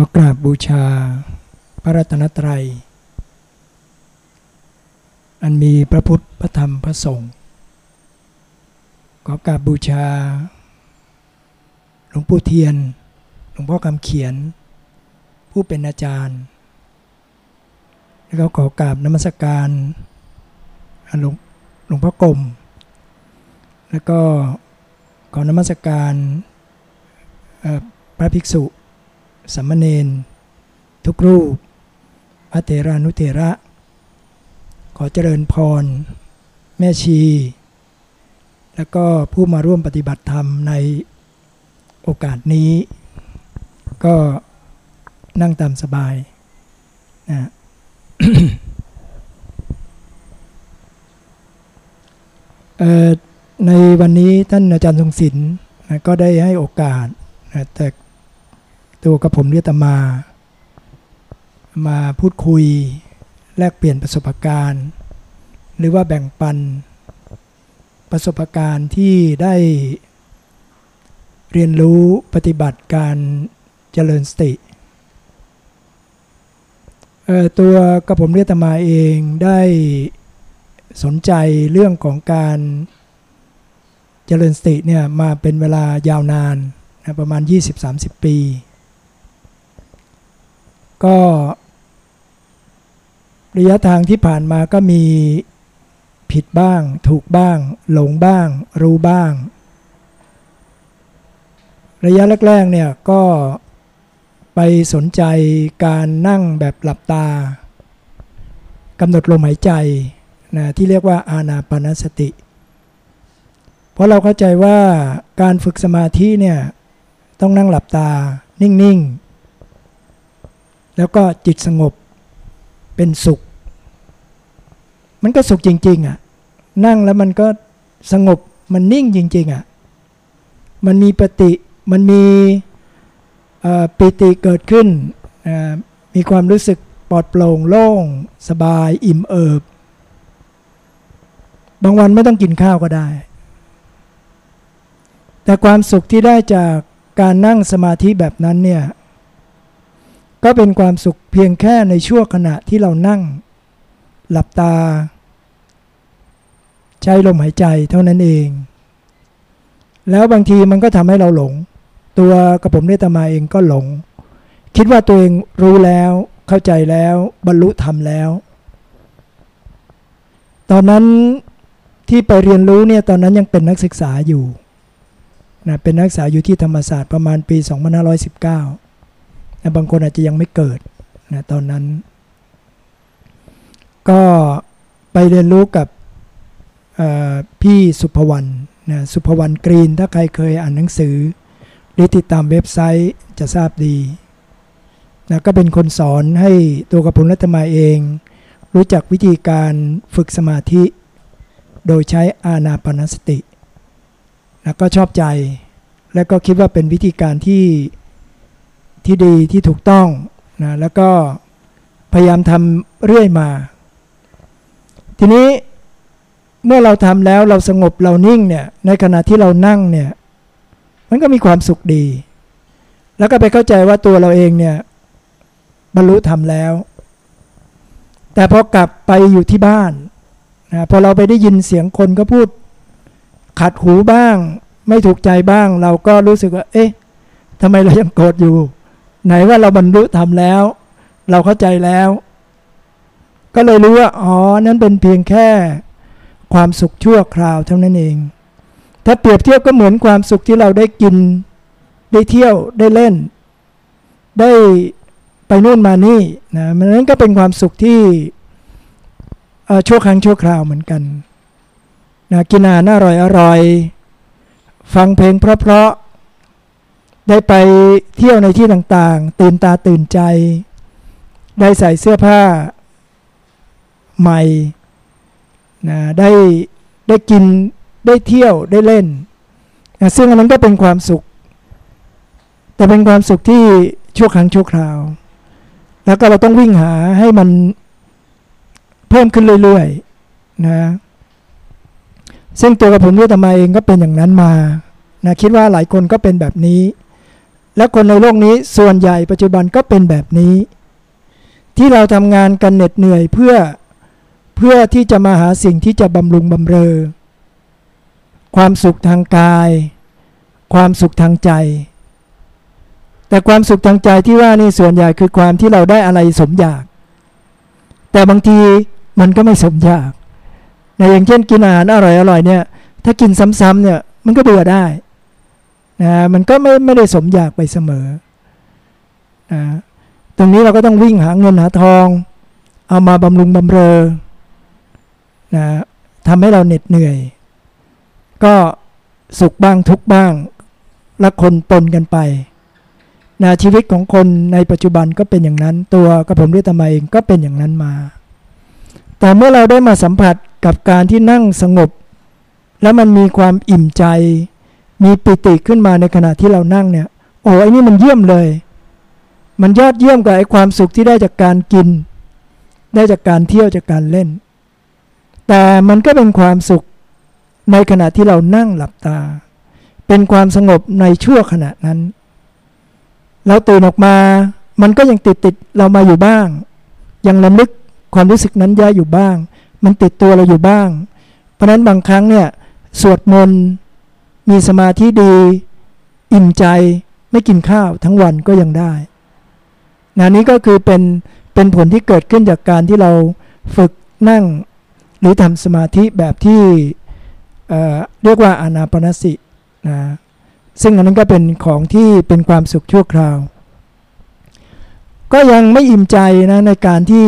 ก็กราบบูชาพระรัตนตรัย อันมีพระพุทธพระธรรมพระสงฆ์ก็กราบบูชาหลวงปู่เทียน หลวงพ่อคำเขียน ผู้เป็นอาจารย์ แล้วก็ขอกราบนมัสการหลวงหลวงพ่อกรมแล้วก็ขอนมัสการพระภิกษุ สัมมเนนทุกรูปพระเถรานุเถระ ขอเจริญพร แม่ชี แล้วก็ผู้มาร่วมปฏิบัติธรรมในโอกาสนี้ ก็นั่งตามสบายนะในวันนี้ท่านอาจารย์ทรงศิลป์ก็ได้ให้โอกาสแต่ ตัวกับผมเรียตมา มาพูดคุย แลกเปลี่ยนประสบการณ์ หรือว่าแบ่งปันประสบการณ์ที่ได้เรียนรู้ปฏิบัติการเจริญสติ ตัวกับผมเรียตมาเองได้สนใจเรื่องของการเจริญสติเนี่ยมาเป็นเวลายาวนานนะประมาณ 20-30 ปี ก็ระยะทางที่ผ่านมาก็มีผิดบ้าง ถูกบ้าง หลงบ้าง รู้บ้าง ระยะแรกๆเนี่ยก็ไปสนใจการนั่งแบบหลับตากำหนดลมหายใจนะที่เรียกว่าอานาปนสติ เพราะเราเข้าใจว่าการฝึกสมาธิเนี่ยต้องนั่งหลับตานิ่งๆ แล้วก็จิตสงบเป็นสุข มันก็สุขจริง ๆอะ นั่งแล้วมันก็สงบมันนิ่งจริง ๆอะ มันมีปฏิมันมีปิติเกิดขึ้น มีความรู้สึกปลอดโปร่งโล่ง สบายอิ่มเอิบ บางวันไม่ต้องกินข้าวก็ได้ แต่ความสุขที่ได้จากการนั่งสมาธิแบบนั้นเนี่ย ก็เป็นความสุขเพียงแค่ในชั่วขณะที่เรานั่ง หลับตา ใช้ลมหายใจเท่านั้นเอง แล้วบางทีมันก็ทำให้เราหลง ตัวกระผมเนตมาเองก็หลง คิดว่าตัวเองรู้แล้วเข้าใจแล้วบรรลุธรรมแล้ว ตอนนั้นที่ไปเรียนรู้เนี่ยตอนนั้นยังเป็นนักศึกษาอยู่นะเป็นนักศึกษาอยู่ที่ธรรมศาสตร์ประมาณปี 2519 นะบางคนอาจจะยังไม่เกิดนะตอนนั้น ก็ไปเรียนรู้กับพี่สุภวรรณนะสุภวรรณกรีน ถ้าใครเคยอ่านหนังสือ หรือติดตามเว็บไซต์จะทราบดีนะก็เป็นคนสอนให้ตัวกระพุรัตมาเอง รู้จักวิธีการฝึกสมาธิ โดยใช้อานาปนสตินะก็ชอบใจ และก็คิดว่าเป็นวิธีการที่ ที่ดีที่ถูกต้องนะแล้วก็พยายามทำเรื่อยมา ทีนี้เมื่อเราทำแล้วเราสงบเรานิ่งเนี่ยในขณะที่เรานั่งเนี่ยมันก็มีความสุขดี แล้วก็ไปเข้าใจว่าตัวเราเองเนี่ยบรรลุธรรมแล้ว แต่พอกลับไปอยู่ที่บ้านนะพอเราไปได้ยินเสียงคนก็พูดขัดหูบ้าง ไม่ถูกใจบ้าง เราก็รู้สึกว่า เอ๊ะทำไมเรายังโกรธอยู่ ไหนว่าเราบรรลุธรรมแล้ว เราเข้าใจแล้ว ก็เลยรู้ว่าอ๋อนั้นเป็นเพียงแค่ความสุขชั่วคราวเท่านั้นเอง ถ้าเปรียบเทียบก็เหมือนความสุขที่เราได้กิน ได้เที่ยวได้เล่น ได้ไปนู่นมานี่นะมันนั้นก็เป็นความสุขที่ชั่วครั้งชั่วคราวเหมือนกันนะกินอาหารอร่อยอร่อย ฟังเพลงเพราะ ได้ไปเที่ยวในที่ต่างๆ ตื่นตาตื่นใจ ได้ใส่เสื้อผ้าใหม่นะได้ได้กินได้เที่ยวได้เล่นนะซึ่งอันนั้นก็เป็นความสุข แต่เป็นความสุขที่ชั่วครั้งชั่วคราว แล้วก็เราต้องวิ่งหาให้มันเพิ่มขึ้นเรื่อยๆนะซึ่งตัวกับผมด้วยตมาเองก็เป็นอย่างนั้นมานะคิดว่าหลายคนก็เป็นแบบนี้ และคนในโลกนี้ส่วนใหญ่ปัจจุบันก็เป็นแบบนี้ ที่เราทำงานกันเหน็ดเหนื่อยเพื่อเพื่อที่จะมาหาสิ่งที่จะบำรุงบำเรอ ความสุขทางกาย ความสุขทางใจ แต่ความสุขทางใจที่ว่านี่ส่วนใหญ่คือความที่เราได้อะไรสมอยาก แต่บางทีมันก็ไม่สมอยากนอย่างเช่นกินอาหารอร่อยๆเนี่ย ถ้ากินซ้ำๆเนี่ยมันก็เบื่อได้ นะมันก็ไม่ไม่ได้สมอยากไปเสมอนะตรงนี้เราก็ต้องวิ่งหาเงินหาทอง เอามาบำรุงบำเรอนะทำให้เราเหน็ดเหนื่อย ก็สุขบ้างทุกบ้างละคนปนกันไปนะชีวิตของคนในปัจจุบันก็เป็นอย่างนั้น ตัวกระผมเรียตมาเองก็เป็นอย่างนั้นมา แต่เมื่อเราได้มาสัมผัสกับการที่นั่งสงบ แล้วมันมีความอิ่มใจ มีปิติขึ้นมาในขณะที่เรานั่งเนี่ย โอ้ไอ้นี่มันเยี่ยมเลย มันยอดเยี่ยมกับไอ้ความสุขที่ได้จากการกิน ได้จากการเที่ยวจากการเล่น แต่มันก็เป็นความสุขในขณะที่เรานั่งหลับตา เป็นความสงบในชั่วขณะนั้น เราตื่นออกมา มันก็ยังติดติดเรามาอยู่บ้าง ยังลำลึกความรู้สึกนั้นย้ายอยู่บ้าง มันติดตัวเราอยู่บ้าง เพราะนั้นบางครั้งเนี่ยสวดมนต์ มีสมาธิดี อิ่มใจไม่กินข้าวทั้งวันก็ยังได้นะนี้ก็คือเป็นเป็นผลที่เกิดขึ้นจากการที่เราฝึกนั่ง หรือทำสมาธิแบบที่เเรียกว่าอานาปนสินะซึ่งอันนั้นก็เป็นของที่เป็นความสุขชั่วคราว ก็ยังไม่อิ่มใจนะในการที่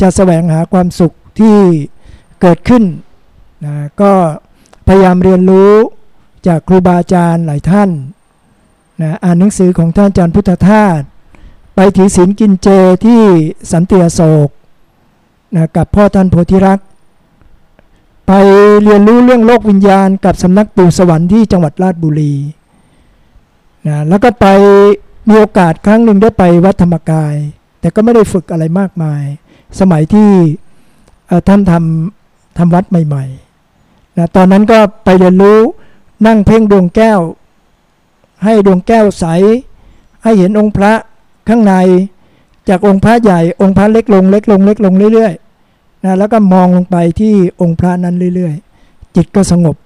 จะแสวงหาความสุขที่เกิดขึ้นนะก็พยายามเรียนรู้ จากครูบาอาจารย์หลายท่านนะอ่านหนังสือของท่านอาจารย์พุทธทาสไปถือศีลกินเจที่สันติอโศกนะกับพ่อท่านโพธิรักษ์ไปเรียนรู้เรื่องโลกวิญญาณกับสำนักปู่สวรรค์ที่จังหวัดราชบุรีนะแล้วก็ไปมีโอกาสครั้งหนึ่งได้ไปวัดธรรมกาย แต่ก็ไม่ได้ฝึกอะไรมากมาย สมัยที่ท่านทำทำวัดใหม่ๆนะตอนนั้นก็ไปเรียนรู้ นั่งเพ่งดวงแก้ว ให้ดวงแก้วใส ให้เห็นองค์พระข้างใน จากองค์พระใหญ่องค์พระเล็กลงเล็กลงเล็กลงเรื่อยๆนะแล้วก็มองลงไปที่องค์พระนั้นเรื่อยๆ จิตก็สงบ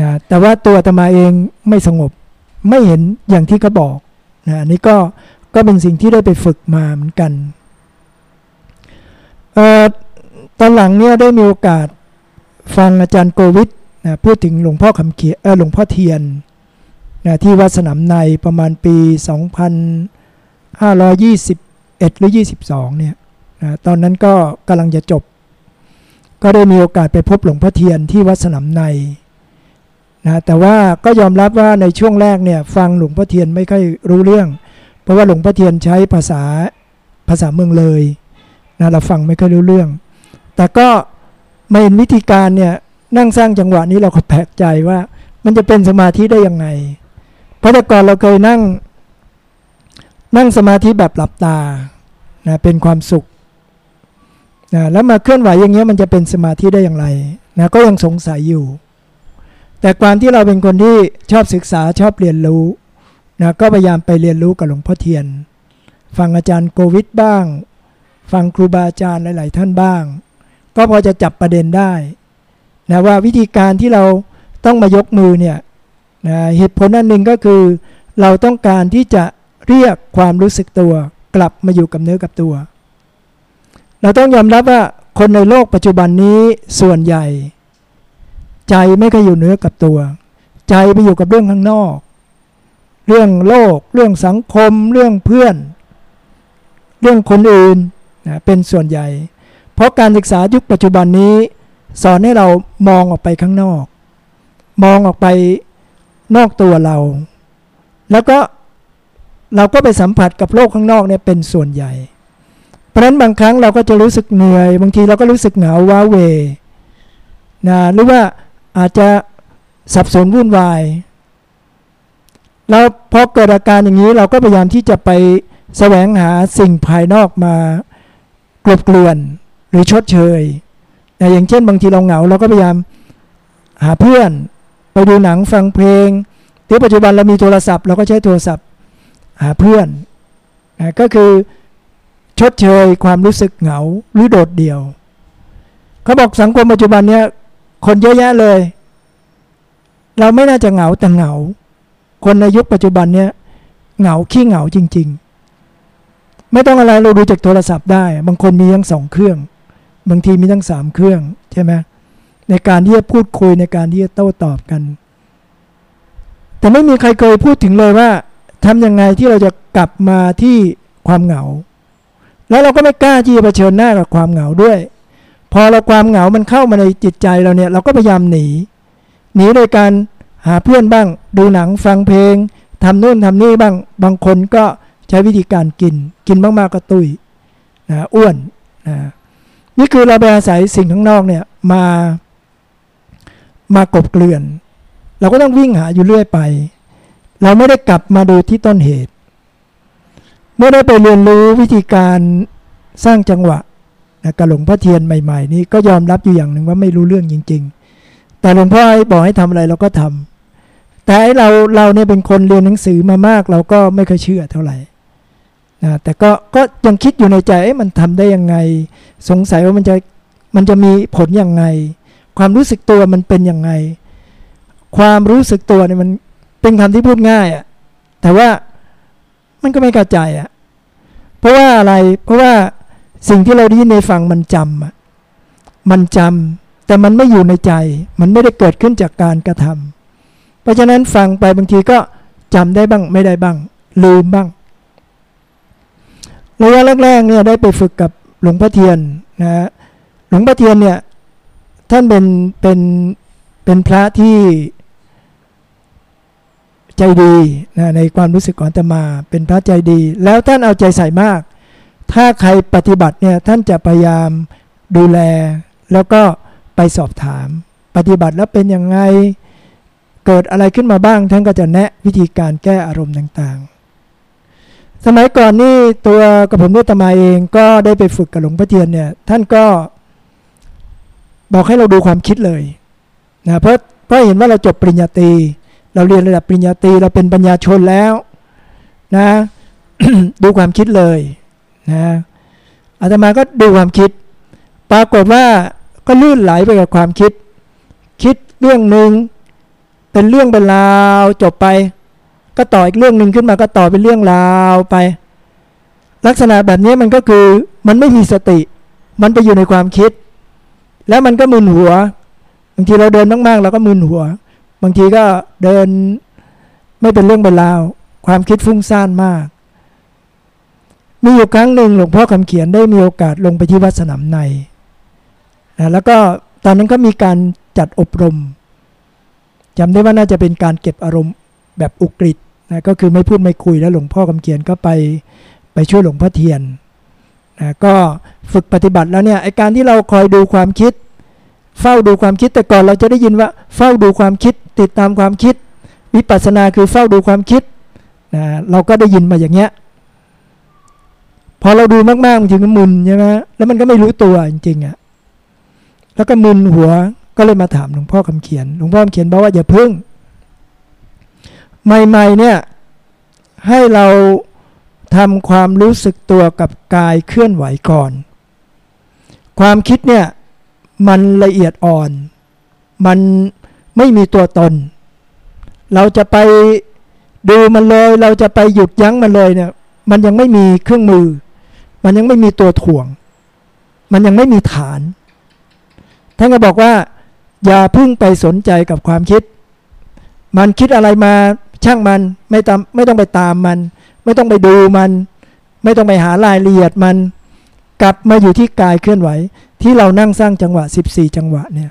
นะแต่ว่าตัวตมาเองไม่สงบไม่เห็นอย่างที่เขาบอกนะอันี่ก็ก็เป็นสิ่งที่ได้ไปฝึกมาเหมือนกันออตอนหลังเนี่ยได้มีโอกาสฟังอาจารย์โกวิท นะพูดถึงหลวงพ่อคำเขียเออหลวงพ่อเทียนนะที่วัดสนามในประมาณปี 2521 หรือ 22 เนี่ยนะตอนนั้นก็กำลังจะจบ ก็ได้มีโอกาสไปพบหลวงพ่อเทียนที่วัดสนามในนะแต่ว่าก็ยอมรับว่าในช่วงแรกเนี่ยฟังหลวงพ่อเทียนไม่ค่อยรู้เรื่อง เพราะว่าหลวงพ่อเทียนใช้ภาษาภาษาเมืองเลยนะเราฟังไม่ค่อยรู้เรื่อง แต่ก็มาเห็นวิธีการเนี่ย นั่งสร้างจังหวะนี้เราก็แปลกใจว่า มันจะเป็นสมาธิได้ยังไง เพราะแต่ก่อนเราเคยนั่ง นั่งสมาธิแบบหลับตานะเป็นความสุขนะแล้วมาเคลื่อนไหวอย่างเงี้ยมันจะเป็นสมาธิได้อย่างไรนะก็ยังสงสัยอยู่ แต่ความที่เราเป็นคนที่ชอบศึกษาชอบเรียนรู้นะก็พยายามไปเรียนรู้กับหลวงพ่อเทียน ฟังอาจารย์โกวิทบ้าง ฟังครูบาอาจารย์หลาย ๆ ท่านบ้าง ก็พอจะจับประเด็นได้ นะว่าวิธีการที่เราต้องมายกมือเนี่ยนะเหตุผลอันหนึ่งก็คือ เราต้องการที่จะเรียกความรู้สึกตัว กลับมาอยู่กับเนื้อกับตัว เราต้องยอมรับว่าคนในโลกปัจจุบันนี้ส่วนใหญ่ ใจไม่เคยอยู่เนื้อกับตัว ใจไปอยู่กับเรื่องข้างนอก เรื่องโลก เรื่องสังคม เรื่องเพื่อน เรื่องคนอื่นนะเป็นส่วนใหญ่ เพราะการศึกษายุคปัจจุบันนี้ สอนให้เรามองออกไปข้างนอก มองออกไปนอกตัวเรา แล้วก็เราก็ไปสัมผัสกับโลกข้างนอกเนี่ยเป็นส่วนใหญ่ เพราะนั้นบางครั้งเราก็จะรู้สึกเหนื่อย บางทีเราก็รู้สึกเหงาว้าเวนะหรือว่าอาจจะสับสนวุ่นวาย แล้วพอเกิดอาการอย่างนี้เราก็พยายามที่จะไปแสวงหาสิ่งภายนอกมากลบเกลื่อนหรือชดเชย แต่อย่างเช่น บางทีเราเหงาเราก็พยายามหาเพื่อนไปดูหนังฟังเพลงที่ปัจจุบันเรามีโทรศัพท์เราก็ใช้โทรศัพท์หาเพื่อนนะก็คือชดเชยความรู้สึกเหงาหรือโดดเดี่ยว เขาบอกสังคมปัจจุบันเนี้ยคนเยอะแยะเลย เราไม่น่าจะเหงาแต่เหงา คนในยุคปัจจุบันเนี้ยเหงาขี้เหงาจริง ๆ ไม่ต้องอะไรเราดูจากโทรศัพท์ได้ บางคนมีทั้งสองเครื่อง บางทีมีทั้งสามเครื่องใช่ไหมในการที่จะพูดคุยในการที่จะโต้ตอบกัน แต่ไม่มีใครเคยพูดถึงเลยว่าทำยังไงที่เราจะกลับมาที่ความเหงา แล้วเราก็ไม่กล้าที่จะเผชิญหน้ากับความเหงาด้วย พอเราความเหงามันเข้ามาในจิตใจเราเนี่ย เราก็พยายามหนี หนีโดยการหาเพื่อนบ้าง ดูหนังฟังเพลงทำนู่นทำนี่บ้าง บางคนก็ใช้วิธีการกิน กินมากๆก็ตุยนะอ้วนนะ นี่คือเราไปอาศัยสิ่งข้างนอกเนี่ยมามากบเกลื่อน เราก็ต้องวิ่งหาอยู่เรื่อยไป เราไม่ได้กลับมาดูที่ต้นเหตุ เมื่อได้ไปเรียนรู้วิธีการสร้างจังหวะนะกระหลงพระเทียนใหม่ๆ นี่ก็ยอมรับอยู่อย่างหนึ่งว่าไม่รู้เรื่องจริง ๆ แต่หลวงพ่อให้บอกให้ทำอะไรเราก็ทำแต่เราเราเนี่ยเป็นคนเรียนหนังสือมามาก เราก็ไม่เคยเชื่อเท่าไหร่ นะแต่ก็ก็ยังคิดอยู่ในใจมันทำได้ยังไง สงสัยว่ามันจะมันจะมีผลยังไง ความรู้สึกตัวมันเป็นยังไง ความรู้สึกตัวเนี่ยมันเป็นคำที่พูดง่ายอะแต่ว่ามันก็ไม่กระจายอะเพราะว่าอะไรเพราะว่าสิ่งที่เราได้ยินในฟังมันจำอะมันจำแต่มันไม่อยู่ในใจ มันไม่ได้เกิดขึ้นจากการกระทำเพราะฉะนั้นฟังไปบางทีก็จำได้บ้างไม่ได้บ้าง ลืมบ้าง ระยะแรกๆเนี่ยได้ไปฝึกกับหลวงพ่อเทียนนะฮะหลวงพ่อเทียนเนี่ยท่านเป็นเป็นเป็นพระที่ใจดีนะในความรู้สึกของตมา เป็นพระใจดี แล้วท่านเอาใจใส่มาก ถ้าใครปฏิบัติเนี่ยท่านจะพยายามดูแล แล้วก็ไปสอบถาม ปฏิบัติแล้วเป็นยังไงเกิดอะไรขึ้นมาบ้าง ท่านก็จะแนะวิธีการแก้อารมณ์ต่างๆ สมัยก่อนนี่ตัวกับผมด้วยตมาเองก็ได้ไปฝึกกับหลวงพ่อเทียนเนี่ย ท่านก็บอกให้เราดูความคิดเลยนะเพราะเพราะเห็นว่าเราจบปริญญาตรีเราเรียนระดับปริญญาตรีเราเป็นปัญญาชนแล้วนะดูความคิดเลยนะอาตมาก็ดูความคิด ปรากฏว่าก็ลื่นไหลไปกับความคิด คิดเรื่องหนึ่งเป็นเรื่องเป็นราวจบไป ก็ต่ออีกเรื่องหนึ่งขึ้นมาก็ต่อเป็นเรื่องราวไป ลักษณะแบบนี้มันก็คือมันไม่มีสติ มันไปอยู่ในความคิด แล้วมันก็มึนหัวบางทีเราเดินมากๆเราก็มึนหัว บางทีก็เดินไม่เป็นเรื่องเป็นราว ความคิดฟุ้งซ่านมาก มีอยู่ครั้งหนึ่งหลวงพ่อคำเขียนได้มีโอกาสลงไปที่วัดสนามในนะแล้วก็ตอนนั้นก็มีการจัดอบรมจำได้ว่าน่าจะเป็นการเก็บอารมณ์แบบอุกฤษ นะก็คือไม่พูดไม่คุยแล้วหลวงพ่อคำเขียนก็ไปไปช่วยหลวงพ่อเทียนนะก็ฝึกปฏิบัติแล้วเนี่ยไอการที่เราคอยดูความคิด เฝ้าดูความคิดแต่ก่อนเราจะได้ยินว่า เฝ้าดูความคิด ติดตามความคิด วิปัสสนาคือเฝ้าดูความคิดนะเราก็ได้ยินมาอย่างเงี้ยพอเราดูมากๆมันถึงมึนใช่ไหมแล้วมันก็ไม่รู้ตัวจริงๆอะ่ะแล้วก็มึนหัวก็เลยมาถามหลวงพ่อคำเขียนหลวงพ่อคำเขียนบอกว่าอย่าพึ่ง ใหม่ๆเนี่ยให้เราทำความรู้สึกตัวกับกายเคลื่อนไหวก่อน ความคิดเนี่ยมันละเอียดอ่อน มันไม่มีตัวตน เราจะไปดูมันเลย เราจะไปหยุดยั้งมันเลยเนี่ยมันยังไม่มีเครื่องมือ มันยังไม่มีตัวถ่วง มันยังไม่มีฐาน ท่านก็บอกว่า อย่าพึ่งไปสนใจกับความคิด มันคิดอะไรมา ช่างมันไม่ตามไม่ต้องไปตามมัน ไม่ต้องไปดูมัน ไม่ต้องไปหารายละเอียดมัน กลับมาอยู่ที่กายเคลื่อนไหว ที่เรานั่งสร้างจังหวะ 14 จังหวะเนี่ย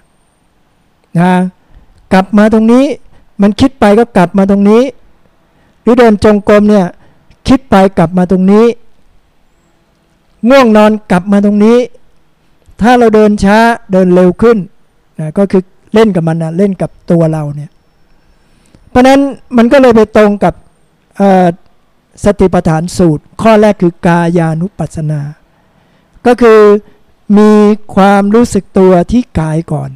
นะกลับมาตรงนี้มันคิดไปก็กลับมาตรงนี้ หรือเดินจงกรมเนี่ยคิดไปกลับมาตรงนี้ ง่วงนอนกลับมาตรงนี้ ถ้าเราเดินช้าเดินเร็วขึ้นนะก็คือเล่นกับมันนะเล่นกับตัวเราเนี่ย ราะนั้นมันก็เลยไปตรงกับสติปัฏฐานสูตร ข้อแรกคือกายานุปัสสนา ก็คือมีความรู้สึกตัวที่กายก่อน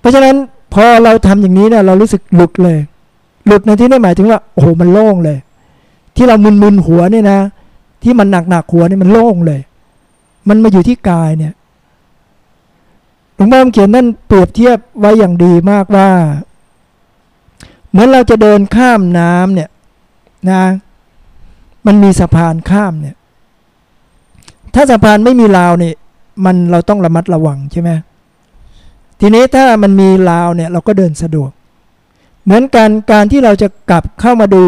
เพราะฉะนั้นพอเราทำอย่างนี้เนี่ยเรารู้สึกหลุดเลย หลุดในที่นี้หมายถึงว่าโอ้โหมันโล่งเลย ที่เรามึนๆหัวเนี่ยนะ ที่มันหนักๆหัวนี่มันโล่งเลย มันมาอยู่ที่กายเนี่ยหลวงพ่อเขียนนั่นเปรียบเทียบไว้อย่างดีมากว่า เหมือนเราจะเดินข้ามน้ำเนี่ยนะมันมีสะพานข้ามเนี่ย ถ้าสะพานไม่มีราวเนี่ยมันเราต้องระมัดระวังใช่ไหมทีนี้ถ้ามันมีราวเนี่ยเราก็เดินสะดวก เหมือนกันการที่เราจะกลับเข้ามาดู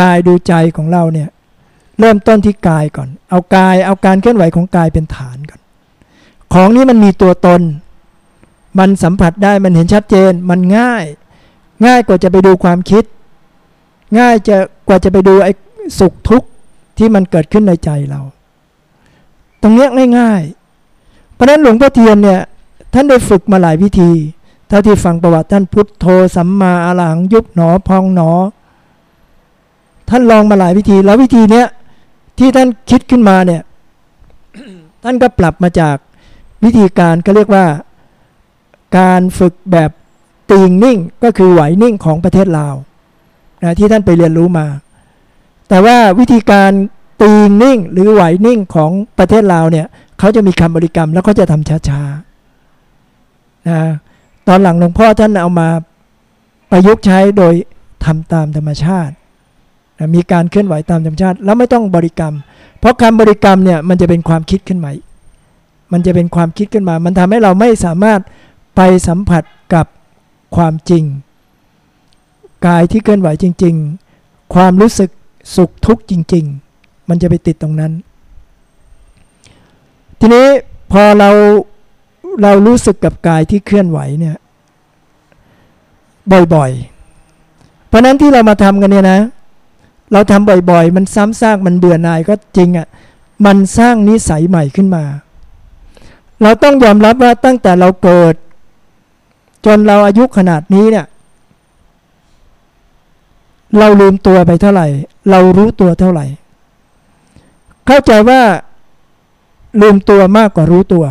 กายดูใจของเราเนี่ยเริ่มต้นที่กายก่อน เอากายเอาการเคลื่อนไหวของกายเป็นฐานก่อน ของนี้มันมีตัวตน มันสัมผัสได้มันเห็นชัดเจนมันง่าย ง่ายกว่าจะไปดูความคิด ง่ายจะกว่าจะไปดูไอ้สุขทุกข์ที่มันเกิดขึ้นในใจเรา ตรงเนี้ยง่ายๆ เพราะนั้นหลวงพ่อเทียนเนี่ยท่านได้ฝึกมาหลายวิธีเท่าที่ฟังประวัติท่านพุทโธสัมมาอรหังยุบหนอพองหนอ ท่านลองมาหลายวิธีแล้ววิธีเนี้ยที่ท่านคิดขึ้นมาเนี่ยท่านก็ปรับมาจากวิธีการก็เรียกว่า การฝึกแบบ ตีงนิ่งก็คือไหวนิ่งของประเทศลาวนะที่ท่านไปเรียนรู้มา แต่ว่าวิธีการตีงนิ่งหรือไหวนิ่งของประเทศลาวเนี่ยเขาจะมีคำบริกรรมแล้วก็จะทำช้าๆนะตอนหลังหลวงพ่อท่านเอามาประยุกต์ใช้โดยทำตามธรรมชาตินะมีการเคลื่อนไหวตามธรรมชาติ แล้วไม่ต้องบริกรรม เพราะคำบริกรรมเนี่ยมันจะเป็นความคิดขึ้นมามันจะเป็นความคิดขึ้นมา มันทำให้เราไม่สามารถไปสัมผัสกับ ความจริง กายที่เคลื่อนไหวจริง ๆ ความรู้สึกสุขทุกข์จริง ๆ มันจะไปติดตรงนั้น ทีนี้พอเราเรารู้สึกกับกายที่เคลื่อนไหวเนี่ยบ่อยๆ เพราะนั้นที่เรามาทำกันเนี่ยนะ เราทำบ่อยๆ มันซ้ำซากมันเบื่อหน่ายก็จริงอะ่ะ มันสร้างนิสัยใหม่ขึ้นมา เราต้องยอมรับว่าตั้งแต่เราเกิด จนเราอายุขนาดนี้เนี่ย เราลืมตัวไปเท่าไหร่ เรารู้ตัวเท่าไหร่ เข้าใจว่าลืมตัวมากกว่ารู้ตัว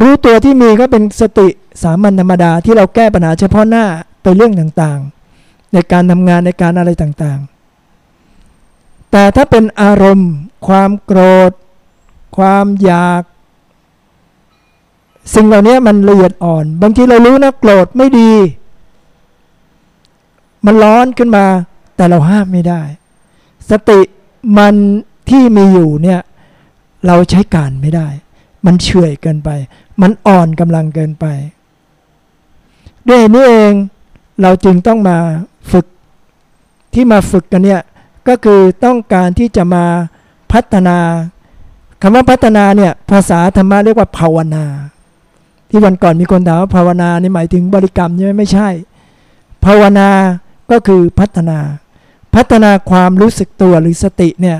รู้ตัวที่มีก็เป็นสติสามัญธรรมดาที่เราแก้ปัญหาเฉพาะหน้าไปเรื่องต่างๆ ในการทำงานในการอะไรต่างๆ แต่ถ้าเป็นอารมณ์ ความโกรธ ความอยาก สิ่งเหล่านี้มันละเอียดอ่อน บางทีเรารู้นะโกรธไม่ดี มันร้อนขึ้นมา แต่เราห้ามไม่ได้ สติมันที่มีอยู่เนี่ยเราใช้การไม่ได้ มันเฉื่อยเกินไป มันอ่อนกำลังเกินไปด้วยนี้เองเราจึงต้องมาฝึกที่มาฝึกกันเนี่ยก็คือต้องการที่จะมาพัฒนาคำว่าพัฒนาเนี่ยภาษาธรรมะเรียกว่าภาวนา ที่วันก่อนมีคนถามว่าภาวนานี่หมายถึงบริกรรมใช่ไหมไม่ใช่ ภาวนาก็คือพัฒนา พัฒนาความรู้สึกตัวหรือสติเนี่ย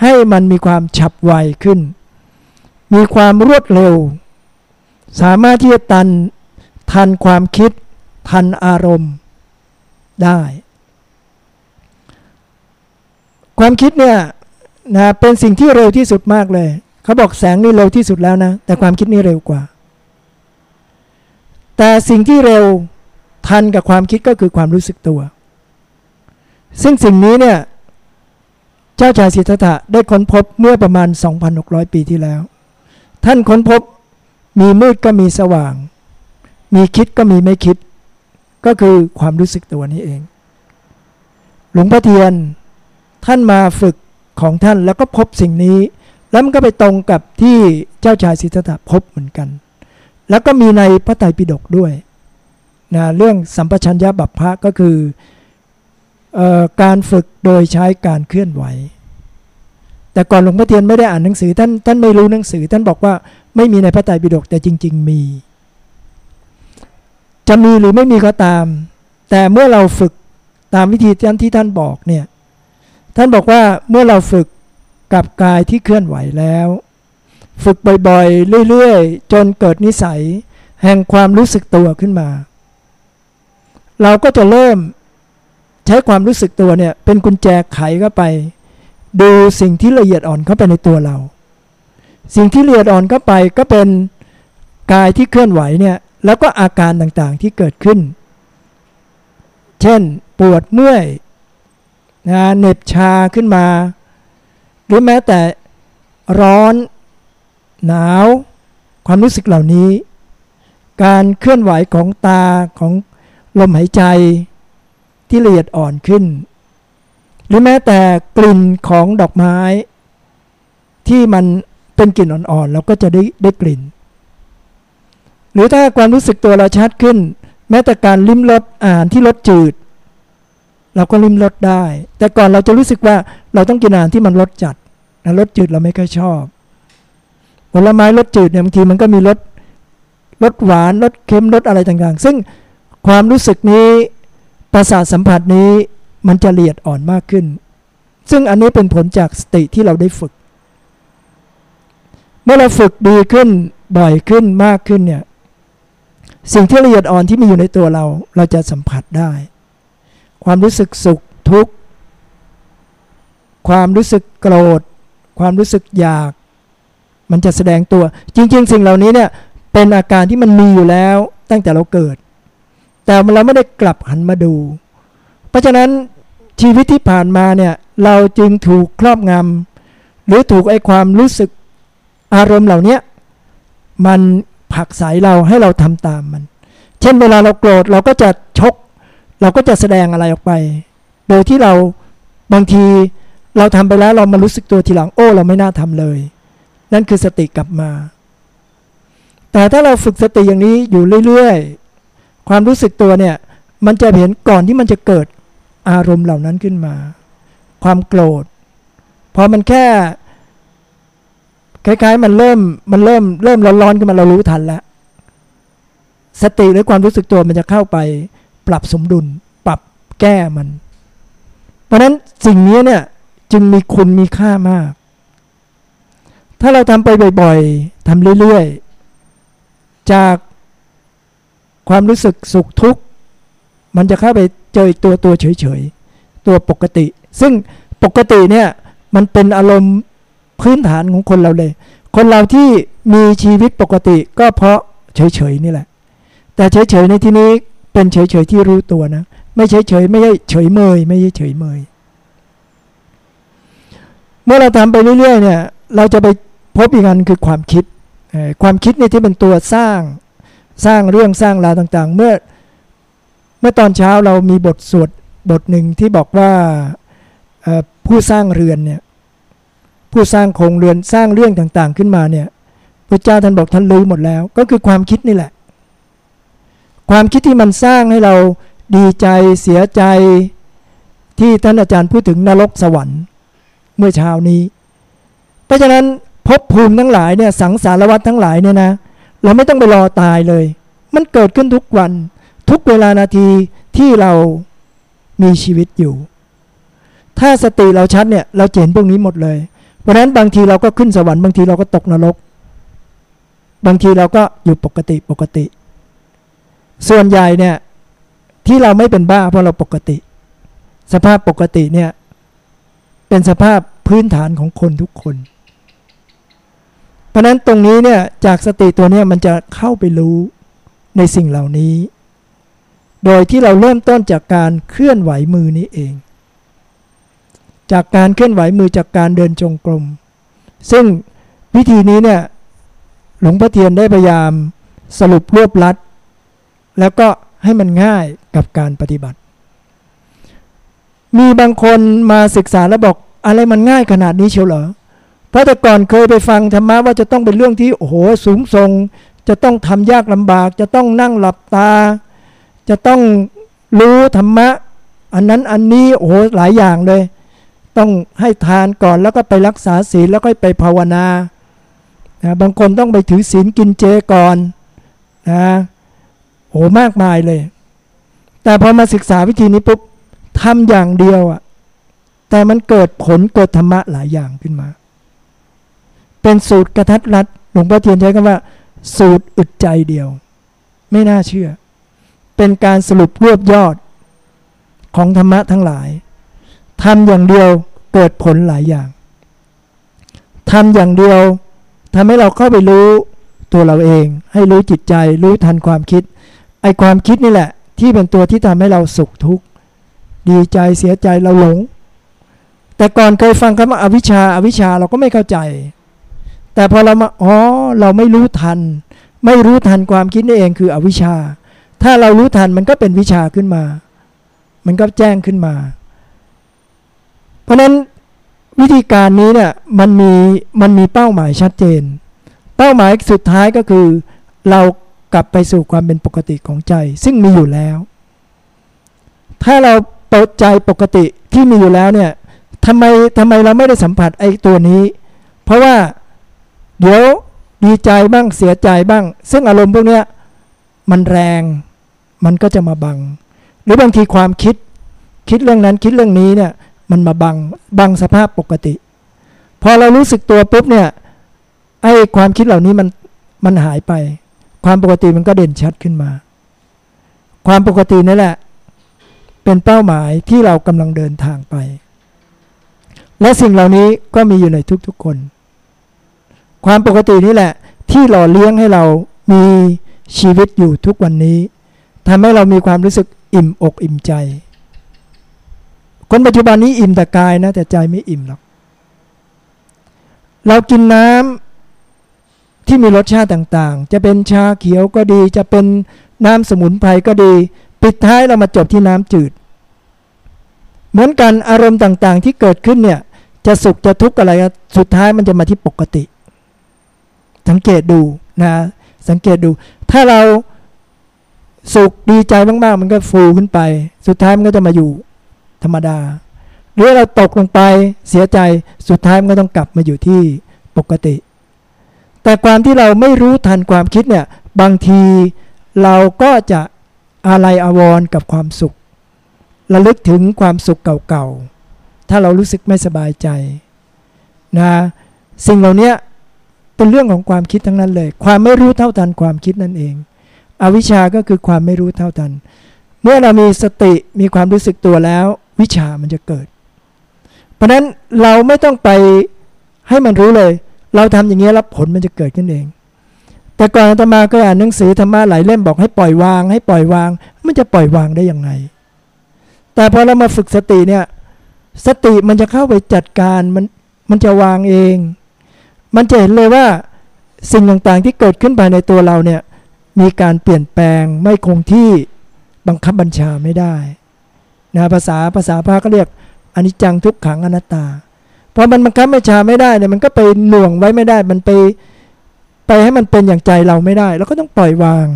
ให้มันมีความฉับไวขึ้น มีความรวดเร็ว สามารถที่จะตันทันความคิด ทันอารมณ์ได้ ความคิดเนี่ยนะเป็นสิ่งที่เร็วที่สุดมากเลย เขาบอกแสงนี่เร็วที่สุดแล้วนะ แต่ความคิดนี่เร็วกว่า แต่สิ่งที่เร็วทันกับความคิดก็คือความรู้สึกตัว ซึ่งสิ่งนี้เนี่ย เจ้าชายสิทธัตถะได้ค้นพบเมื่อประมาณ 2,600 ปีที่แล้ว ท่านค้นพบมีมืดก็มีสว่าง มีคิดก็มีไม่คิด ก็คือความรู้สึกตัวนี้เอง หลวงพ่อเทียนท่านมาฝึกของท่านแล้วก็พบสิ่งนี้ แล้วมันก็ไปตรงกับที่เจ้าชายสิทธัตถะพบเหมือนกัน แล้วก็มีในพระไตรปิฎกด้วยนะเรื่องสัมปชัญญะบัพพะก็คือออการฝึกโดยใช้การเคลื่อนไหว แต่ก่อนหลวงพ่อเทียนไม่ได้อ่านหนังสือท่านท่านไม่รู้หนังสือ ท่านบอกว่าไม่มีในพระไตรปิฎกแต่จริง ๆ มี จะมีหรือไม่มีก็ตาม แต่เมื่อเราฝึกตามวิธีท่านที่ท่านบอกเนี่ยท่านบอกว่าเมื่อเราฝึกกับกายที่เคลื่อนไหวแล้ว ฝึกบ่อยๆ เรื่อยๆ จนเกิดนิสัย แห่งความรู้สึกตัวขึ้นมา เราก็จะเริ่มใช้ความรู้สึกตัวเนี่ยเป็นกุญแจไขเข้าไป ดูสิ่งที่ละเอียดอ่อนเข้าไปในตัวเรา สิ่งที่ละเอียดอ่อนเข้าไปก็เป็นกายที่เคลื่อนไหวเนี่ยแล้วก็อาการต่างๆที่เกิดขึ้น เช่นปวดเมื่อยนะเหน็บชาขึ้นมา หรือแม้แต่ร้อน หนาว ความรู้สึกเหล่านี้ การเคลื่อนไหวของตาของลมหายใจที่ละเอียดอ่อนขึ้น หรือแม้แต่กลิ่นของดอกไม้ ที่มันเป็นกลิ่นอ่อนๆเราก็จะได้ได้กลิ่น หรือถ้าความรู้สึกตัวเราชัดขึ้น แม้แต่การลิ้มรสอาหารที่รสจืด เราก็ลิ้มรสได้ แต่ก่อนเราจะรู้สึกว่าเราต้องกินอาหารที่มันรสจัดรสจืดเราไม่ค่อยชอบ ลไม้รสจืดเนี่ยบางทีมันก็มีรสรสหวานรสเค็มรสอะไรต่างๆ ซึ่งความรู้สึกนี้ประสาทสัมผัสนี้มันจะละเอียดอ่อนมากขึ้น ซึ่งอันนี้เป็นผลจากสติที่เราได้ฝึก เมื่อเราฝึกดีขึ้นบ่อยขึ้นมากขึ้นเนี่ยสิ่งที่ละเอียดอ่อนที่มีอยู่ในตัวเราเราจะสัมผัสได้ ความรู้สึกสุขทุกข์ ความรู้สึกโกรธ ความรู้สึกอยาก มันจะแสดงตัว จริง ๆ สิ่งเหล่านี้เนี่ยเป็นอาการที่มันมีอยู่แล้วตั้งแต่เราเกิด แต่เราไม่ได้กลับหันมาดู เพราะฉะนั้นชีวิตที่ผ่านมาเนี่ยเราจึงถูกครอบงำหรือถูกไอ้ความรู้สึกอารมณ์เหล่านี้มันผักใสเราให้เราทำตามมัน เช่นเวลาเราโกรธเราก็จะชก เราก็จะแสดงอะไรออกไป โดยที่เราบางทีเราทำไปแล้วเรามารู้สึกตัวทีหลังโอ้ เราไม่น่าทำเลย นั่นคือสติกลับมา แต่ถ้าเราฝึกสติอย่างนี้อยู่เรื่อยๆ ความรู้สึกตัวเนี่ย มันจะเห็นก่อนที่มันจะเกิดอารมณ์เหล่านั้นขึ้นมา ความโกรธ พอมันแค่คล้ายๆ มันเริ่มมันเริ่มเริ่มร้อนๆขึ้นมาเรารู้ทันแล้วสติหรือความรู้สึกตัวมันจะเข้าไป ปรับสมดุล ปรับแก้มัน เพราะนั้นสิ่งนี้เนี่ยจึงมีคุณมีค่ามาก ถ้าเราทำไปบ่อยๆทำเรื่อยๆ จากความรู้สึกสุขทุกข์ มันจะเข้าไปเจอตัวตัวเฉยๆ ตัวปกติ ซึ่งปกติเนี่ยมันเป็นอารมณ์พื้นฐานของคนเราเลย คนเราที่มีชีวิตปกติก็เพราะเฉยๆนี่แหละ แต่เฉยๆในที่นี้เป็นเฉยๆที่รู้ตัวนะ ไม่เฉยๆไม่ใช่เฉยเมย ไม่ใช่เฉยเมย เมื่อเราทำไปเรื่อยๆเนี่ย เราจะไป พบอีกอันคือความคิด ความคิดเนี่ยที่เป็นตัวสร้างสร้างเรื่องสร้างราวต่างๆ เมื่อเมื่อตอนเช้าเรามีบทสวดบทหนึ่งที่บอกว่าผู้สร้างเรือนเนี่ยผู้สร้างโครงเรือนสร้างเรื่องต่างๆ ขึ้นมาเนี่ยพระเจ้าท่านบอกท่านรู้หมดแล้ว ก็คือความคิดนี่แหละ ความคิดที่มันสร้างให้เราดีใจเสียใจที่ท่านอาจารย์พูดถึงนรกสวรรค์เมื่อเช้านี้ เพราะฉะนั้น ภพภูมิทั้งหลายเนี่ยสังสารวัฏทั้งหลายเนี่ยนะ เราไม่ต้องไปรอตายเลย มันเกิดขึ้นทุกวัน ทุกเวลานาทีที่เรามีชีวิตอยู่ ถ้าสติเราชัดเนี่ย เราเห็นพวกนี้หมดเลย เพราะนั้นบางทีเราก็ขึ้นสวรรค์บางทีเราก็ตกนรก บางทีเราก็อยู่ปกติปกติ ส่วนใหญ่เนี่ยที่เราไม่เป็นบ้าเพราะเราปกติ สภาพปกติเนี่ยเป็นสภาพพื้นฐานของคนทุกคน ราะนั้นตรงนี้เนี่ยจากสติตัวนี้มันจะเข้าไปรู้ในสิ่งเหล่านี้ โดยที่เราเริ่มต้นจากการเคลื่อนไหวมือนี้เอง จากการเคลื่อนไหวมือจากการเดินจงกรม ซึ่งวิธีนี้เนี่ยหลวงพ่อเทียนได้พยายามสรุปรวบลัด แล้วก็ให้มันง่ายกับการปฏิบัติ มีบางคนมาศึกษาแล้วบอกอะไรมันง่ายขนาดนี้เชียวเหรอ เพราะแต่ก่อนเคยไปฟังธรรมะว่าจะต้องเป็นเรื่องที่โอ้โหสูงส่ง จะต้องทำยากลำบาก จะต้องนั่งหลับตา จะต้องรู้ธรรมะ อันนั้นอันนี้โอ้โหหลายอย่างเลย ต้องให้ทานก่อนแล้วก็ไปรักษาศีลแล้วก็ไปภาวนานะบางคนต้องไปถือศีลกินเจก่อนนะโอ้มากมายเลย แต่พอมาศึกษาวิธีนี้ปุ๊บทำอย่างเดียวอะ่ะแต่มันเกิดผลเกิดธรรมะหลายอย่างขึ้นมา เป็นสูตรกระทัดรัดหลวงพ่อเทียนใช้คำว่า สูตรอึดใจเดียว ไม่น่าเชื่อ เป็นการสรุปรวบยอดของธรรมะทั้งหลายทำอย่างเดียวเกิดผลหลายอย่างทำอย่างเดียวทำให้เราเข้าไปรู้ตัวเราเอง ให้รู้จิตใจ รู้ทันความคิด ไอความคิดนี่แหละ ที่เป็นตัวที่ทำให้เราสุขทุกข์ดีใจเสียใจเราหลง แต่ก่อนเคยฟังคำว่าอวิชชาอาวิชชาเราก็ไม่เข้าใจ แต่พอเรามาอ๋อเราไม่รู้ทัน ไม่รู้ทันความคิดนี่เองคืออวิชชา ถ้าเรารู้ทันมันก็เป็นวิชาขึ้นมา มันก็แจ้งขึ้นมา เพราะนั้นวิธีการนี้เนี่ยมันมีมันมีเป้าหมายชัดเจน เป้าหมายสุดท้ายก็คือ เรากลับไปสู่ความเป็นปกติของใจ ซึ่งมีอยู่แล้ว ถ้าเราเปิดใจปกติที่มีอยู่แล้วเนี่ยทำไมทำไมเราไม่ได้สัมผัสไอ้ตัวนี้ เพราะว่า เดี๋ยวดีใจบ้างเสียใจบ้าง ซึ่งอารมณ์พวกเนี้ยมันแรง มันก็จะมาบัง หรือบางทีความคิด คิดเรื่องนั้นคิดเรื่องนี้เนี่ย มันมาบังบังสภาพปกติ พอเรารู้สึกตัวปุ๊บเนี่ยไอ้ความคิดเหล่านี้มันมันหายไป ความปกติมันก็เด่นชัดขึ้นมา ความปกตินี่แหละ เป็นเป้าหมายที่เรากำลังเดินทางไป และสิ่งเหล่านี้ก็มีอยู่ในทุกๆคน ความปกตินี่แหละ ที่หล่อเลี้ยงให้เรามีชีวิตอยู่ทุกวันนี้ทำให้เรามีความรู้สึกอิ่มอกอิ่มใจ คนปัจจุบันนี้อิ่มแต่กายนะ แต่ใจไม่อิ่มหรอก เรากินน้ำที่มีรสชาติต่างๆ จะเป็นชาเขียวก็ดี จะเป็นน้ำสมุนไพรก็ดี ปิดท้ายเรามาจบที่น้ำจืด เหมือนกันอารมณ์ต่างๆ ที่เกิดขึ้นเนี่ย จะสุขจะทุกข์อะไร สุดท้ายมันจะมาที่ปกติ สังเกตดูนะสังเกตดู ถ้าเราสุขดีใจมากๆ มันก็ฟูขึ้นไป สุดท้ายมันก็จะมาอยู่ธรรมดา หรือเราตกลงไปเสียใจสุดท้ายมันก็ต้องกลับมาอยู่ที่ปกติ แต่ความที่เราไม่รู้ทันความคิดเนี่ยบางทีเราก็จะอะไรอาวรกับความสุขระลึกถึงความสุขเก่าๆถ้าเรารู้สึกไม่สบายใจนะสิ่งเหล่านี้ เป็นเรื่องของความคิดทั้งนั้นเลย ความไม่รู้เท่าทันความคิดนั่นเอง อวิชาก็คือความไม่รู้เท่าทัน เมื่อเรามีสติมีความรู้สึกตัวแล้ว วิชามันจะเกิด เพราะนั้นเราไม่ต้องไปให้มันรู้เลย เราทำอย่างนี้แล้วผลมันจะเกิดขึ้นเอง แต่ก่อนอาตมาก็อ่านหนังสือธรรมะหลายเล่มบอกให้ปล่อยวาง ให้ปล่อยวาง มันจะปล่อยวางได้ยังไง แต่พอเรามาฝึกสติเนี่ย สติมันจะเข้าไปจัดการมันมันจะวางเอง มันจะเห็นเลยว่าสิ่งต่างๆที่เกิดขึ้นภายในตัวเราเนี่ยมีการเปลี่ยนแปลงไม่คงที่บังคับบัญชาไม่ได้นะภาษาภาษาพระก็เรียกอนิจจังทุกขังอนัตตาพอมันบังคับบัญชาไม่ได้เนี่ยมันก็ไปหน่วงไว้ไม่ได้ มันไปไปให้มันเป็นอย่างใจเราไม่ได้เราก็ต้องปล่อยวาง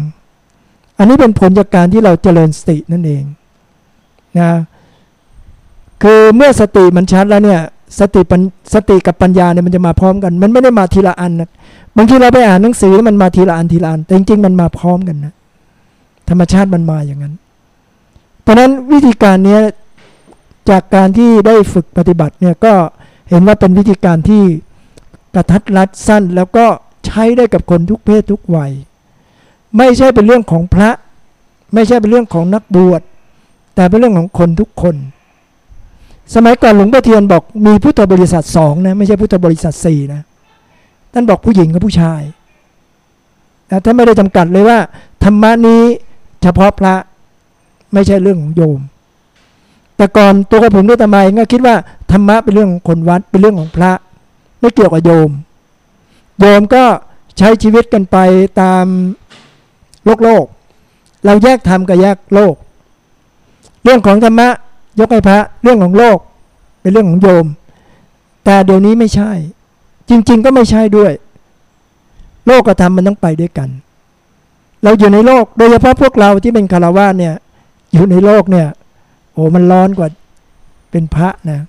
อันนี้เป็นผลจากการที่เราเจริญสตินั่นเองนะคือเมื่อสติมันชัดแล้วเนี่ย สติปัญสติกับปัญญาเนี่ยมันจะมาพร้อมกัน มันไม่ได้มาทีละอันนะบางทีเราไปอ่านหนังสือมันมาทีละอันทีละอัน แต่จริงๆมันมาพร้อมกันนะธรรมชาติมันมาอย่างนั้น เพราะนั้นวิธีการนี้จากการที่ได้ฝึกปฏิบัติเนี่ยก็เห็นว่าเป็นวิธีการที่กระทัดรัดสั้น แล้วก็ใช้ได้กับคนทุกเพศทุกวัย ไม่ใช่เป็นเรื่องของพระ ไม่ใช่เป็นเรื่องของนักบวชแต่เป็นเรื่องของคนทุกคน สมัยก่อนหลวงพ่อเทียนบอกมีพุทธบริษัทสองนะไม่ใช่พุทธบริษัทสี่นะท่านบอกผู้หญิงกับผู้ชายนะท่านไม่ได้จำกัดเลยว่าธรรมะนี้เฉพาะพระไม่ใช่เรื่องของโยม แต่ก่อนตัวกระผมด้วยตามก็คิดว่าธรรมะเป็นเรื่องของคนวัดเป็นเรื่องของพระ ไม่เกี่ยวกับโยม โยมก็ใช้ชีวิตกันไปตามโลกโลก เราแยกธรรมกับแยกโลก เรื่องของธรรมะ ยกให้พระเรื่องของโลก เป็นเรื่องของโยม แต่เดี๋ยวนี้ไม่ใช่ จริง ๆ ก็ไม่ใช่ด้วย โลกกับธรรมมันต้องไปด้วยกัน เราอยู่ในโลกโดยเฉพาะพวกเราที่เป็นคารวะเนี่ย อยู่ในโลกเนี่ย โอ้มันร้อนกว่าเป็นพระนะ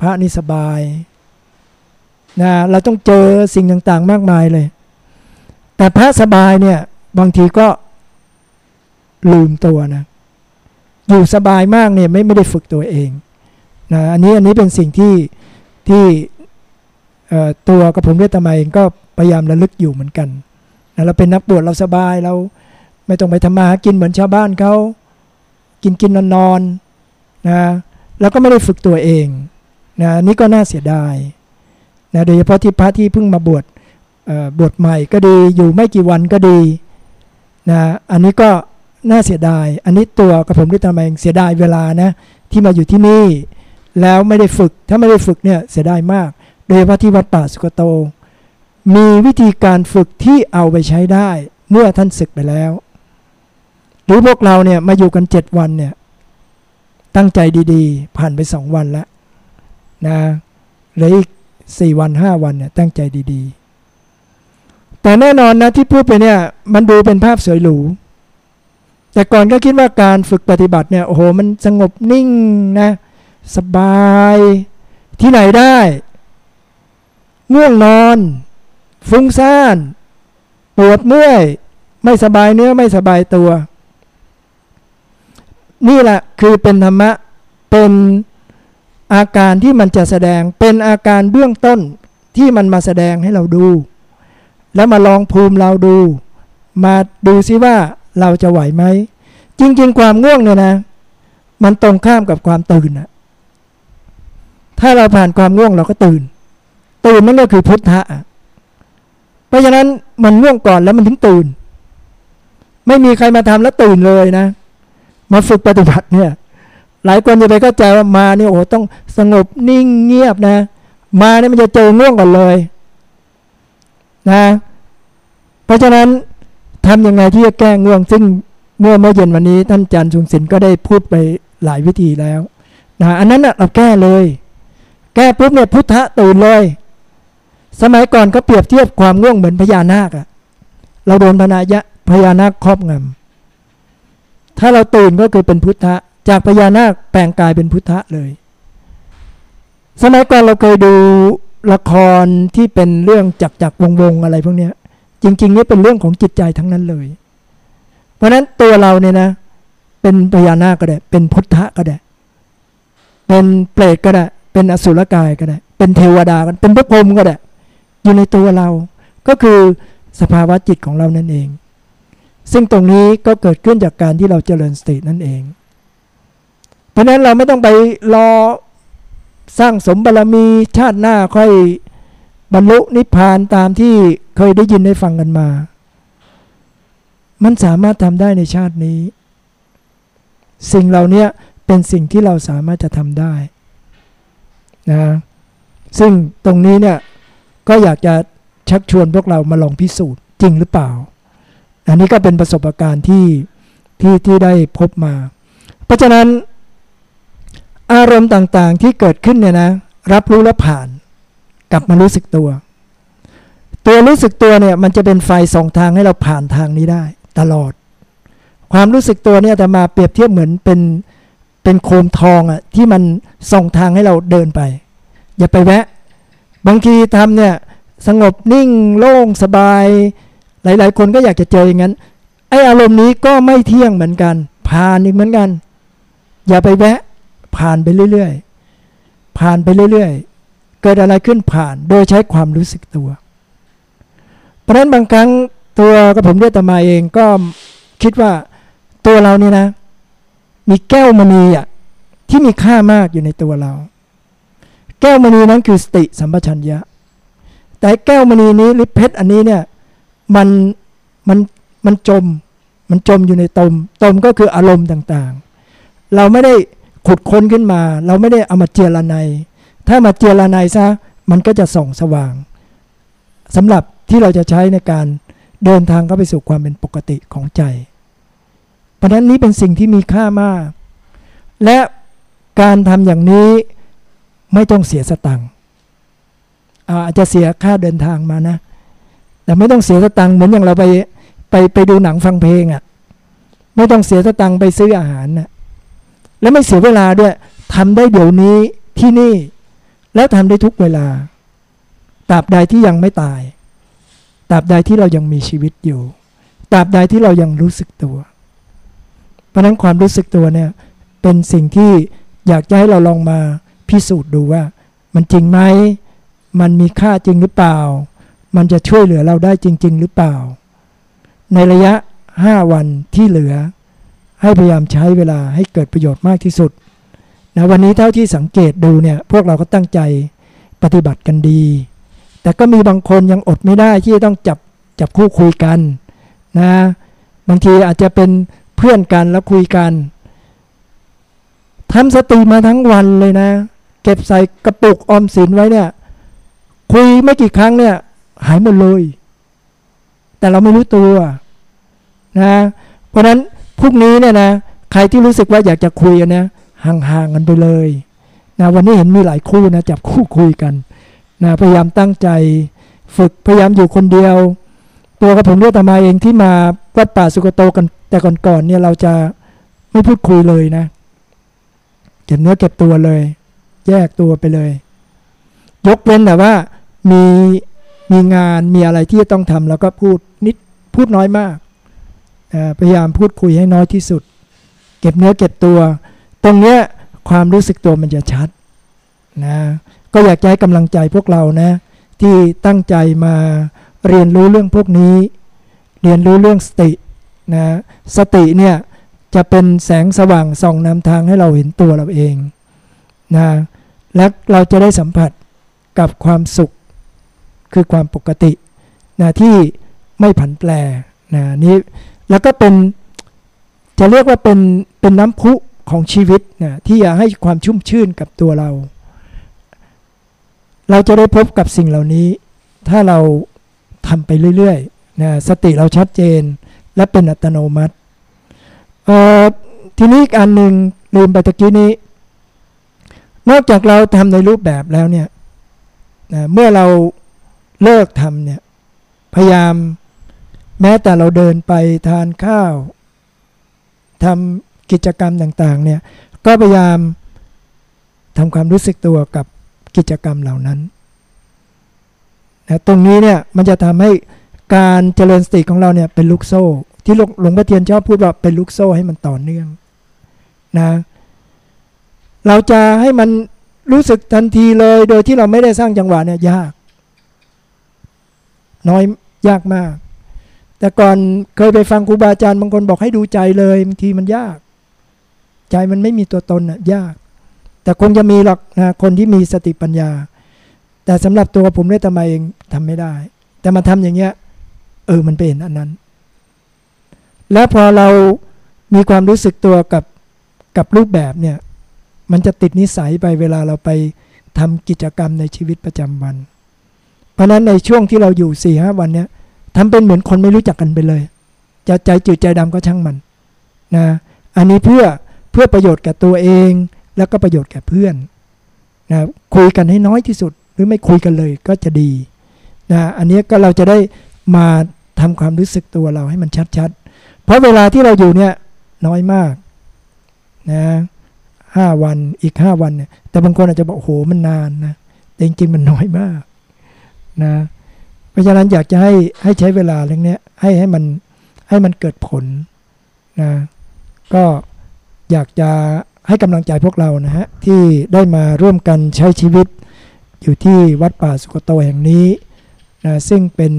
พระนี่สบายนะเราต้องเจอสิ่งต่างๆ มากมายเลย แต่พระสบายเนี่ยบางทีก็ลืมตัวนะ อยู่สบายมากเนี่ยไม่ไม่ได้ฝึกตัวเองนะอันนี้อันนี้เป็นสิ่งที่ที่ตัวกระผมเด้วยตมาเองก็พยายามระลึกอยู่เหมือนกันนะเราเป็นนักบวชเราสบายเราไม่ต้องไปทำมาหากินเหมือนชาวบ้านเขากินกินนอนนอนนะแล้วก็ไม่ได้ฝึกตัวเองนะนี่ก็น่าเสียดายนะโดยเฉพาะที่พระที่เพิ่งมาบวชบวชใหม่ก็ดีอยู่ไม่กี่วันก็ดีนะอันนี้ก็ น่าเสียดาย อันนี้ตัวกับผมด้วยตามเองเสียดายเวลานะที่มาอยู่ที่นี่ แล้วไม่ได้ฝึกถ้าไม่ได้ฝึกเนี่ยเสียดายมาก โดยเฉพาะที่วัดป่าสุกโต มีวิธีการฝึกที่เอาไปใช้ได้ เมื่อท่านศึกไปแล้ว หรือพวกเราเนี่ยมาอยู่กันเจ็ดวันเนี่ยตั้งใจดีๆ ผ่านไปสองวันแล้วนะเหลืออีกสี่วันห้าวันเนี่ยตั้งใจดีๆ แต่แน่นอนนะที่พูดไปเนี่ยมันดูเป็นภาพสวยหรู แต่ก่อนก็คิดว่าการฝึกปฏิบัติเนี่ยโอ้โหมันสงบนิ่งนะสบายที่ไหนได้ ง่วงนอน ฟุ้งซ่านปวดเมื่อย ไม่สบายเนื้อไม่สบายตัว นี่แหละคือเป็นธรรมะเป็นอาการที่มันจะแสดงเป็นอาการเบื้องต้นที่มันมาแสดงให้เราดู แล้วมาลองภูมิเราดู มาดูซิว่า เราจะไหวไหม จริง ๆ ความง่วงเนี่ยนะ มันตรงข้ามกับความตื่นนะถ้าเราผ่านความง่วงเราก็ตื่น ตื่นนั่นก็คือพุทธะเพราะฉะนั้นมันง่วงก่อนแล้วมันถึงตื่น ไม่มีใครมาทำแล้วตื่นเลยนะ มาฝึกปฏิบัติเนี่ย หลายคนจะไปเข้าใจว่ามาเนี่ยโอ้ต้องสงบนิ่งเงียบนะ มาเนี่ยมันจะเจอง่วงก่อนเลย นะ เพราะฉะนั้น ทำยังไงที่จะแก้ง่วง ซึ่งเมื่อเมื่อเย็นวันนี้ท่านอาจารย์ชุงศิลป์ก็ได้พูดไปหลายวิธีแล้วนะอันนั้นเราแก้เลย แก้ปุ๊บเนี่ยพุทธะตื่นเลย สมัยก่อนก็เปรียบเทียบความง่วงเหมือนพญานาคอะเราโดนพญายะพญานาคครอบงำถ้าเราตื่นก็คือเป็นพุทธะ จากพญานาคแปลงกายเป็นพุทธะเลย สมัยก่อนเราเคยดูละครที่เป็นเรื่องจักจักวงวงอะไรพวกนี้ จริง ๆ นี่เป็นเรื่องของจิตใจทั้งนั้นเลย เพราะฉะนั้นตัวเราเนี่ยนะ เป็นพญานาคก็ได้ เป็นพุทธะก็ได้ เป็นเปรตก็ได้ เป็นอสุรกายก็ได้ เป็นเทวดากันเป็นพระพรหมก็ได้ อยู่ในตัวเรา ก็คือสภาวะจิตของเรานั่นเอง ซึ่งตรงนี้ก็เกิดขึ้นจากการที่เราเจริญสตินั่นเอง เพราะนั้นเราไม่ต้องไปรอสร้างสมบารมีชาติหน้าค่อย บรรลุนิพพานตามที่เคยได้ยินได้ฟังกันมา มันสามารถทำได้ในชาตินี้ สิ่งเหล่านี้เป็นสิ่งที่เราสามารถจะทำได้นะซึ่งตรงนี้เนี่ยก็อยากจะชักชวนพวกเรามาลองพิสูจน์จริงหรือเปล่า อันนี้ก็เป็นประสบการณ์ที่ที่ที่ได้พบมา เพราะฉะนั้นอารมณ์ต่างๆที่เกิดขึ้นเนี่ยนะ รับรู้และผ่าน กลับมารู้สึกตัว ตัวรู้สึกตัวเนี่ยมันจะเป็นไฟสองทางให้เราผ่านทางนี้ได้ ตลอด ความรู้สึกตัวเนี่ยแต่มาเปรียบเทียบเหมือนเป็นเป็นโคมทองอะ่ะที่มันส่องทางให้เราเดินไป อย่าไปแวะ บางทีทำเนี่ยสงบนิ่งโล่งสบาย หลาย ๆ คนก็อยากจะเจออย่างนั้นไออารมณ์นี้ก็ไม่เที่ยงเหมือนกัน ผ่านอีกเหมือนกัน อย่าไปแวะ ผ่านไปเรื่อย ๆ ผ่านไปเรื่อย ๆ เกิดอะไรขึ้นผ่าน โดยใช้ความรู้สึกตัว เพราะฉะนั้นบางครั้งตัวกับผมด้วยตมาเองก็คิดว่าตัวเรานี่นะ มีแก้วมณีอะที่มีค่ามากอยู่ในตัวเรา แก้วมณีนั้นคือสติสัมปชัญญะ แต่แก้วมณีนี้หรือเพชรอันนี้เนี่ยมันมันมันจม มันจมอยู่ในตม ตมก็คืออารมณ์ต่างๆ เราไม่ได้ขุดค้นขึ้นมา เราไม่ได้เอามาเจรไน ถ้ามาเจรนายซะมันก็จะส่องสว่างสำหรับที่เราจะใช้ในการเดินทางเข้าไปสู่ความเป็นปกติของใจ เพราะนั้นนี้เป็นสิ่งที่มีค่ามาก และการทำอย่างนี้ไม่ต้องเสียสตังค์อาจจะเสียค่าเดินทางมานะ แต่ไม่ต้องเสียสตังค์เหมือนอย่างเราไปไปไปดูหนังฟังเพลงอะ่ะ ไม่ต้องเสียสตังค์ไปซื้ออาหารนะ่ะและไม่เสียเวลาด้วยทำได้เดี๋ยวนี้ที่นี่ แล้วทำได้ทุกเวลาตราบใดที่ยังไม่ตายตราบใดที่เรายังมีชีวิตอยู่ตราบใดที่เรายังรู้สึกตัว เพราะนั้นความรู้สึกตัวเนี่ยเป็นสิ่งที่อยากจะให้เราลองมาพิสูจน์ดูว่า มันจริงไหม มันมีค่าจริงหรือเปล่า มันจะช่วยเหลือเราได้จริง ๆ หรือเปล่า ในระยะ 5 วันที่เหลือ ให้พยายามใช้เวลาให้เกิดประโยชน์มากที่สุด นะวันนี้เท่าที่สังเกตดูเนี่ยพวกเราก็ตั้งใจปฏิบัติกันดี แต่ก็มีบางคนยังอดไม่ได้ที่ต้องจับจับคู่คุยกันนะบางทีอาจจะเป็นเพื่อนกันแล้วคุยกันทำสติมาทั้งวันเลยนะ เก็บใส่กระปุกออมสินไว้เนี่ย คุยไม่กี่ครั้งเนี่ย หายหมดเลย แต่เราไม่รู้ตัวนะ เพราะนั้นพรุ่งนี้เนี่ยนะ ใครที่รู้สึกว่าอยากจะคุยนะ ห่างๆกันไปเลยนะวันนี้เห็นมีหลายคู่นะจับคู่คุยกันนะพยายามตั้งใจฝึกพยายามอยู่คนเดียว ตัวกับผมด้วยตมาเองที่มาวัดป่าสุกโตกันแต่ก่อนๆเนี่ยเราจะไม่พูดคุยเลยนะเก็บเนื้อเก็บตัวเลย แยกตัวไปเลย ยกเว้นแต่ว่ามีมีงานมีอะไรที่จะต้องทำแล้วก็พูดนิดพูดน้อยมากพยายามพูดคุยให้น้อยที่สุด เก็บเนื้อเก็บตัว ตรงเนี้ยความรู้สึกตัวมันจะชัดนะก็อยากให้กำลังใจพวกเรานะ ที่ตั้งใจมาเรียนรู้เรื่องพวกนี้ เรียนรู้เรื่องสตินะสติเนี่ยจะเป็นแสงสว่างส่องนำทางให้เราเห็นตัวเราเองนะและเราจะได้สัมผัสกับความสุขคือความปกตินะที่ไม่ผันแปรนะนี้แล้วก็เป็นจะเรียกว่าเป็นเป็นน้ำพุ ของชีวิตนะที่จะให้ความชุ่มชื่นกับตัวเรา เราจะได้พบกับสิ่งเหล่านี้ ถ้าเราทำไปเรื่อยๆนะสติเราชัดเจนและเป็นอัตโนมัติทีนี้อีกอันหนึ่งลืมไปตะกี้นี้ นอกจากเราทำในรูปแบบแล้วเนี่ยนะเมื่อเราเลิกทำเนี่ยพยายามแม้แต่เราเดินไปทานข้าวทำ กิจกรรมต่างๆเนี่ยก็พยายามทำความรู้สึกตัวกับกิจกรรมเหล่านั้นนะตรงนี้เนี่ยมันจะทำให้การเจริญสติของเราเนี่ยเป็นลูกโซ่ ที่หลวงพ่อเทียนชอบพูดว่าเป็นลูกโซ่ให้มันต่อเนื่องนะเราจะให้มันรู้สึกทันทีเลยโดยที่เราไม่ได้สร้างจังหวะเนี่ยยาก น้อยยากมาก แต่ก่อนเคยไปฟังครูบาอาจารย์บางคนบอกให้ดูใจเลยบางทีมันยาก ใจมันไม่มีตัวตนอะยาก แต่คงจะมีหรอกนะคนที่มีสติปัญญา แต่สำหรับตัวผมเนี่ยทำไมเองทำไม่ได้ แต่มาทำอย่างเงี้ย เออมันเป็นอันนั้น แล้วพอเรามีความรู้สึกตัวกับกับรูปแบบเนี่ย มันจะติดนิสัยไปเวลาเราไปทำกิจกรรมในชีวิตประจำวัน เพราะนั้นในช่วงที่เราอยู่4ี่ห้าวันเนี้ยทำเป็นเหมือนคนไม่รู้จักกันไปเลย จะใจจืดใจดำก็ช่างมันนะ อันนี้เพื่อ เพื่อประโยชน์แก่ตัวเอง แล้วก็ประโยชน์แก่เพื่อนนะคุยกันให้น้อยที่สุด หรือไม่คุยกันเลยก็จะดีนะอันนี้ก็เราจะได้มาทำความรู้สึกตัวเราให้มันชัดๆ เพราะเวลาที่เราอยู่เนี่ยน้อยมากนะห้าวันอีกห้าวันเนี่ยแต่บางคนอาจจะบอกโอ้โหมันนานนะแต่จริงๆมันน้อยมากนะเพราะฉะนั้นอยากจะให้ให้ใช้เวลาเรื่องนี้ให้ให้มันให้มันเกิดผลนะก็ อยากจะให้กำลังใจพวกเรานะฮะที่ได้มาร่วมกันใช้ชีวิตอยู่ที่วัดป่าสุกโตแห่งนี้นะซึ่งเป็น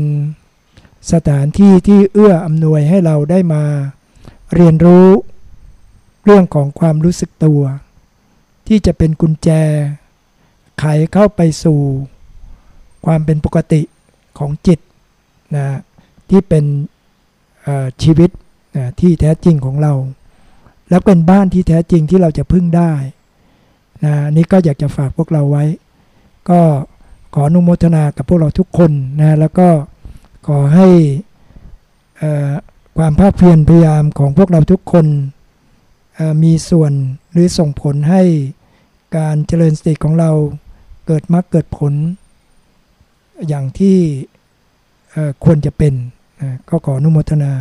สถานที่ที่เอื้ออำนวยให้เราได้มาเรียนรู้เรื่องของความรู้สึกตัว ที่จะเป็นกุญแจ ไขเข้าไปสู่ ความเป็นปกติของจิตนะที่เป็นชีวิตนะที่แท้จริงของเรา แล้วเป็นบ้านที่แท้จริงที่เราจะพึ่งได้นะนี่ก็อยากจะฝากพวกเราไว้ ก็ขออนุโมทนากับพวกเราทุกคนนะแล้วก็ขอให้ความภาคเพียรพยายามของพวกเราทุกคนมีส่วนหรือส่งผลให้การเจริญสติของเราเกิดมรรคเกิดผล อย่างที่ควรจะเป็นก็ขออนุโมทนา